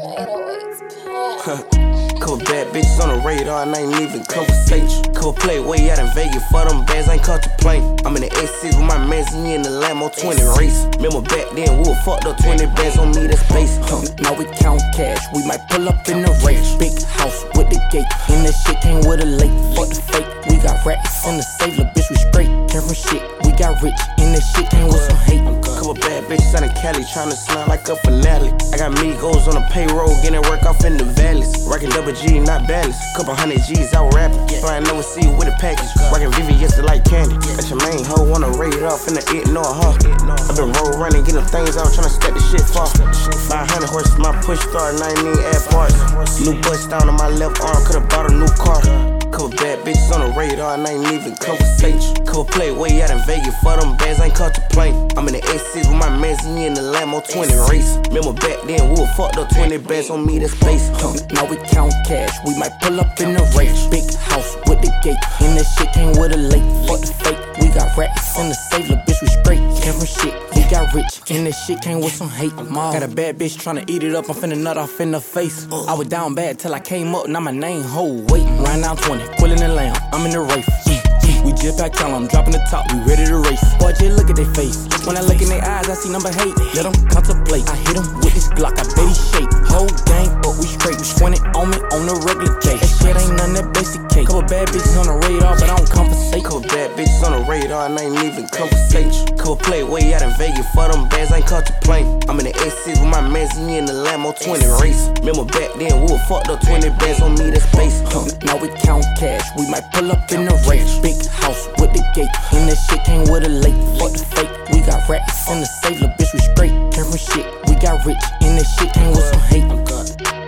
Couple bad bitches on the radar and I ain't even conversation. Couple play way out in Vegas for them bands, I ain't contemplating. I'm in the S6 with my mans and in the Lambo 20 race. Remember back then, we were fucked up 20 bands on me, that's base. Huh, now we count cash, we might pull up in the race. Big house with the gate, and that shit came with a lake. Fuck the fake, we got racks in the safe, bitch, we straight. Came from shit, we got rich, Bitches out in Cali tryna slime like a finale. I got Migos on the payroll, getting work off in the valleys. Rockin' double G, not balance. Couple hundred G's out rapping. Flying overseas with a package. Rockin' VVS to like candy. That's your main hoe, wanna raid off in the ignore her. i been roll running, getting things out, tryna stack the shit far. 500 horses, my push start, 19 add parts. New bust down on my left arm, could've bought a new car. Couple bad bitches on the radar and I ain't even conversation. Couple play way out in Vegas for them bands, I ain't caught the contemplating. I'm in the S6 with my mans and in the Lambo 20 race. Remember back then, we were fucked up 20 bands on me, that's base. Huh, now we count cash, we might pull up in the race. Big house with the gate, and that shit came with a lake. Fuck the fake, we got racks in the safe, bitch, we straight. Came from shit, got rich, and this shit came with some hate. Mom. Got a bad bitch tryna eat it up, I'm finna nut off in the face. I was down bad till I came up, now my name hold weight. Line now 20, quillin' and lamb, I'm in the race. We just back down, I'm dropping the top, we ready to race. Boy, just look at their face. When I look in their eyes, I see number hate. Let them contemplate. I hit them with this Glock, I bet he shake. Whole gang, but we straight. We 20 on me on the regular day. That shit ain't none that basic cake. Couple bad bitches on the radar, but I don't compensate. Couple straight on, I ain't even conversate you. Could play way out in Vegas for them bands, I ain't contemplating. I'm in the A6 with my mans, he in the Lambo 20 race. Remember back then, we were fucked up 20 bands on me, that's space. Huh. Now we count cash, we might pull up in the race. Big house with the gate, and the shit came with a late. Fuck the fake, we got racks in the sailor, bitch, we straight. Turn shit, we got rich, and the shit came with some hate.